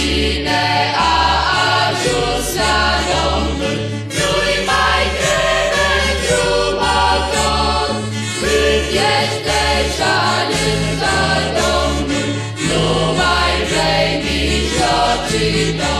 Cine a ajuns Domnul, nu-i mai trebuie trubator. Cât ești deja lângă Domnul, nu mai vrei mijlocitor.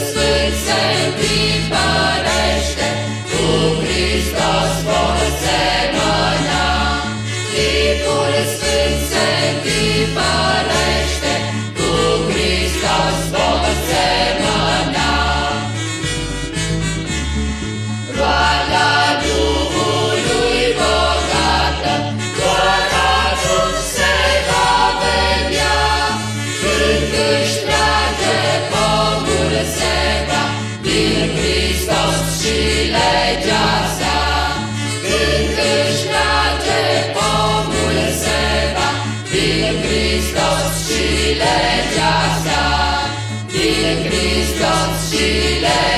swych sępli people. Hristos și legea sa, din Hristos și legea